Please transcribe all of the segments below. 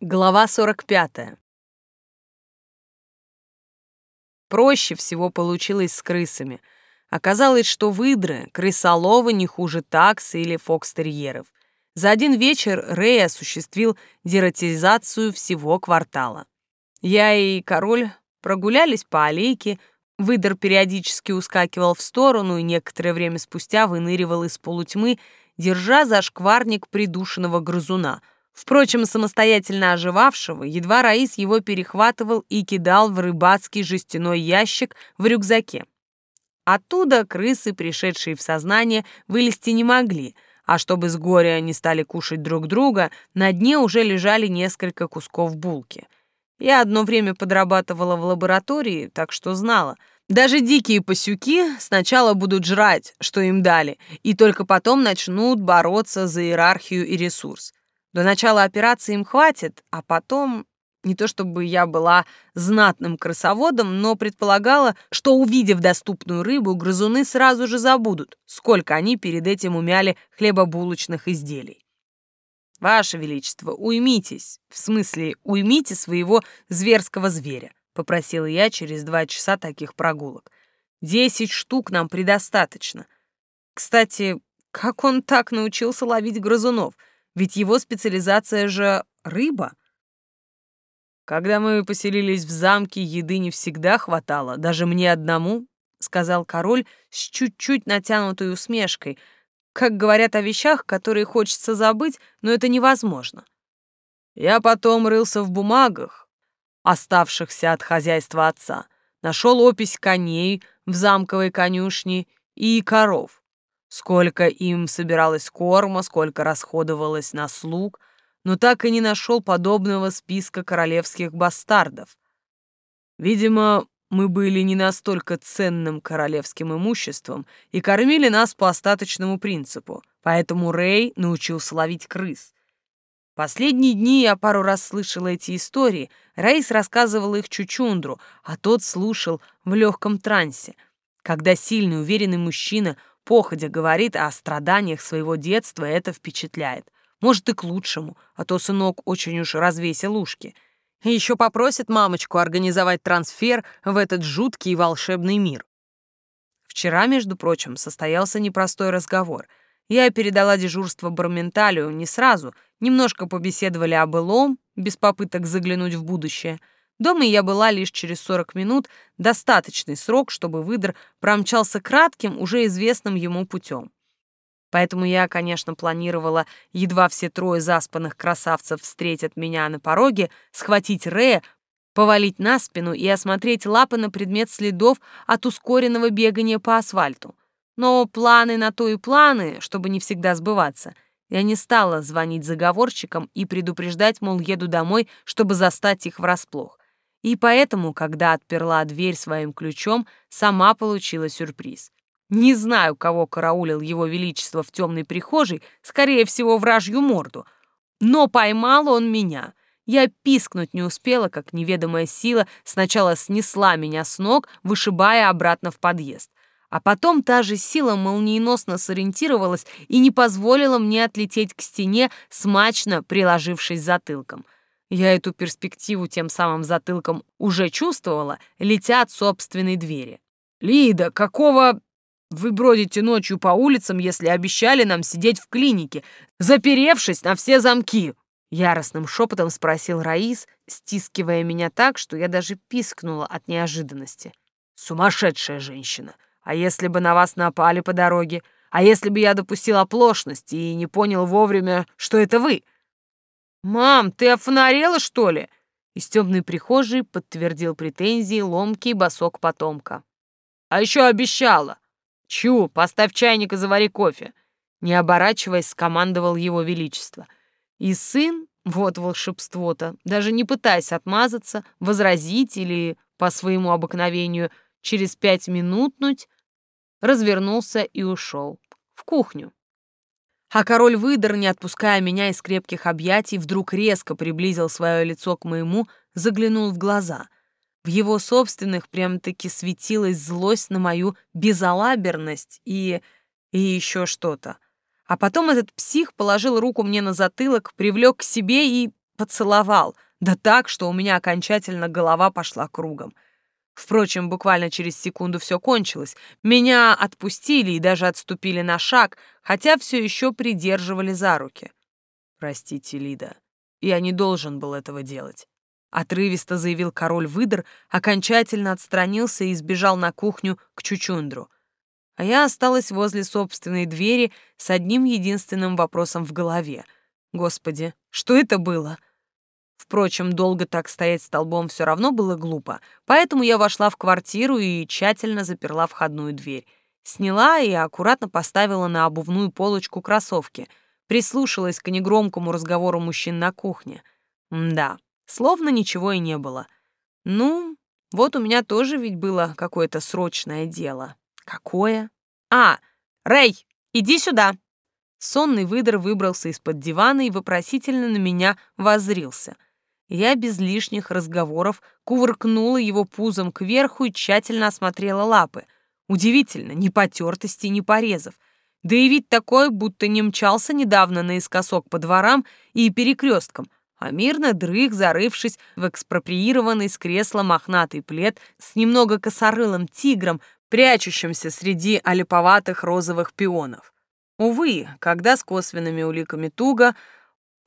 Глава 45. Проще всего получилось с крысами. Оказалось, что выдры, крысоловы не хуже таксы или фокстерьеров. За один вечер Рэй осуществил дератизацию всего квартала. Я и король прогулялись по аллейке, выдр периодически ускакивал в сторону и некоторое время спустя выныривал из полутьмы, держа за шкварник придушенного грызуна — Впрочем, самостоятельно оживавшего, едва Раис его перехватывал и кидал в рыбацкий жестяной ящик в рюкзаке. Оттуда крысы, пришедшие в сознание, вылезти не могли, а чтобы с горя они стали кушать друг друга, на дне уже лежали несколько кусков булки. Я одно время подрабатывала в лаборатории, так что знала. Даже дикие пасюки сначала будут жрать, что им дали, и только потом начнут бороться за иерархию и ресурс. До начала операции им хватит, а потом... Не то чтобы я была знатным крысоводом, но предполагала, что, увидев доступную рыбу, грызуны сразу же забудут, сколько они перед этим умяли хлебобулочных изделий. «Ваше Величество, уймитесь, в смысле, уймите своего зверского зверя», — попросила я через два часа таких прогулок. «Десять штук нам предостаточно. Кстати, как он так научился ловить грызунов? Ведь его специализация же рыба. Когда мы поселились в замке, еды не всегда хватало, даже мне одному, сказал король с чуть-чуть натянутой усмешкой, как говорят о вещах, которые хочется забыть, но это невозможно. Я потом рылся в бумагах, оставшихся от хозяйства отца, нашел опись коней в замковой конюшне и коров. Сколько им собиралось корма, сколько расходовалось на слуг, но так и не нашел подобного списка королевских бастардов. Видимо, мы были не настолько ценным королевским имуществом и кормили нас по остаточному принципу, поэтому Рэй научился ловить крыс. Последние дни я пару раз слышала эти истории, Рейс рассказывал их Чучундру, а тот слушал в легком трансе. Когда сильный, уверенный мужчина походя говорит о страданиях своего детства, это впечатляет. Может, и к лучшему, а то сынок очень уж развесил ушки. Еще попросит мамочку организовать трансфер в этот жуткий и волшебный мир. Вчера, между прочим, состоялся непростой разговор. Я передала дежурство Барменталю не сразу, немножко побеседовали о былом, без попыток заглянуть в будущее — Дома я была лишь через 40 минут, достаточный срок, чтобы выдр промчался кратким, уже известным ему путем. Поэтому я, конечно, планировала, едва все трое заспанных красавцев встретят меня на пороге, схватить Рея, повалить на спину и осмотреть лапы на предмет следов от ускоренного бегания по асфальту. Но планы на то и планы, чтобы не всегда сбываться. Я не стала звонить заговорщикам и предупреждать, мол, еду домой, чтобы застать их врасплох. И поэтому, когда отперла дверь своим ключом, сама получила сюрприз. Не знаю, кого караулил его величество в темной прихожей, скорее всего, вражью морду. Но поймал он меня. Я пискнуть не успела, как неведомая сила сначала снесла меня с ног, вышибая обратно в подъезд. А потом та же сила молниеносно сориентировалась и не позволила мне отлететь к стене, смачно приложившись затылком — я эту перспективу тем самым затылком уже чувствовала, летя от собственной двери. «Лида, какого вы бродите ночью по улицам, если обещали нам сидеть в клинике, заперевшись на все замки?» Яростным шепотом спросил Раис, стискивая меня так, что я даже пискнула от неожиданности. «Сумасшедшая женщина! А если бы на вас напали по дороге? А если бы я допустил оплошность и не понял вовремя, что это вы?» «Мам, ты офонарела, что ли?» Из темной прихожей подтвердил претензии ломкий босок потомка. «А еще обещала!» «Чу, поставь чайник и завари кофе!» Не оборачиваясь, скомандовал его величество. И сын, вот волшебство-то, даже не пытаясь отмазаться, возразить или, по своему обыкновению, через пять минутнуть, развернулся и ушел в кухню. А король выдор, не отпуская меня из крепких объятий, вдруг резко приблизил свое лицо к моему, заглянул в глаза. В его собственных прям-таки светилась злость на мою безалаберность и... и еще что-то. А потом этот псих положил руку мне на затылок, привлек к себе и поцеловал, да так, что у меня окончательно голова пошла кругом. Впрочем, буквально через секунду все кончилось. Меня отпустили и даже отступили на шаг, хотя все еще придерживали за руки. «Простите, Лида, я не должен был этого делать». Отрывисто заявил король-выдр, окончательно отстранился и сбежал на кухню к Чучундру. А я осталась возле собственной двери с одним единственным вопросом в голове. Господи, что это было? Впрочем, долго так стоять столбом все равно было глупо, поэтому я вошла в квартиру и тщательно заперла входную дверь. Сняла и аккуратно поставила на обувную полочку кроссовки, прислушалась к негромкому разговору мужчин на кухне. Да, словно ничего и не было. Ну, вот у меня тоже ведь было какое-то срочное дело. Какое? А, Рэй, иди сюда. Сонный выдор выбрался из-под дивана и вопросительно на меня воззрился — я без лишних разговоров кувыркнула его пузом кверху и тщательно осмотрела лапы. Удивительно, ни потертости, ни порезов. Да и вид такой, будто не мчался недавно наискосок по дворам и перекресткам, а мирно дрых, зарывшись в экспроприированный с кресла мохнатый плед с немного косорылым тигром, прячущимся среди олиповатых розовых пионов. Увы, когда с косвенными уликами туго,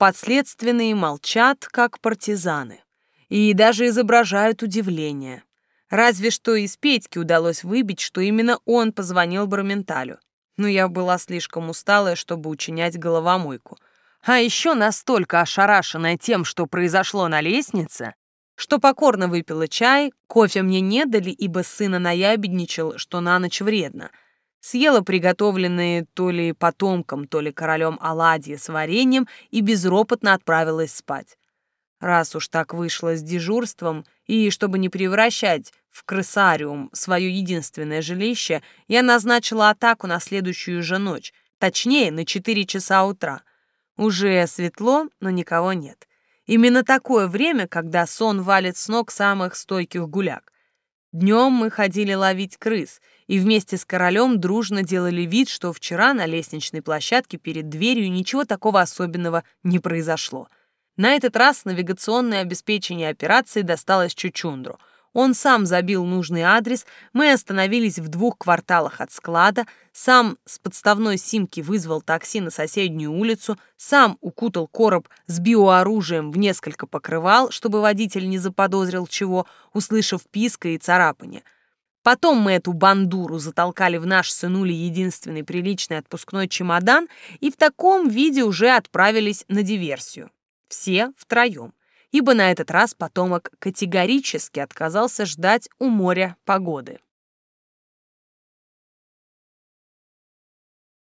Подследственные молчат, как партизаны, и даже изображают удивление. Разве что из Петьки удалось выбить, что именно он позвонил Барменталю. Но я была слишком усталая, чтобы учинять головомойку. А еще настолько ошарашенная тем, что произошло на лестнице, что покорно выпила чай, кофе мне не дали, ибо сына наябедничал, что на ночь вредно — съела приготовленные то ли потомком, то ли королем оладьи с вареньем и безропотно отправилась спать. Раз уж так вышло с дежурством, и чтобы не превращать в крысариум свое единственное жилище, я назначила атаку на следующую же ночь, точнее, на 4 часа утра. Уже светло, но никого нет. Именно такое время, когда сон валит с ног самых стойких гуляк. Днем мы ходили ловить крыс и вместе с королем дружно делали вид, что вчера на лестничной площадке перед дверью ничего такого особенного не произошло. На этот раз навигационное обеспечение операции досталось Чучундру — он сам забил нужный адрес, мы остановились в двух кварталах от склада, сам с подставной симки вызвал такси на соседнюю улицу, сам укутал короб с биооружием в несколько покрывал, чтобы водитель не заподозрил чего, услышав писка и царапание. Потом мы эту бандуру затолкали в наш сынули единственный приличный отпускной чемодан и в таком виде уже отправились на диверсию. Все втроем ибо на этот раз потомок категорически отказался ждать у моря погоды.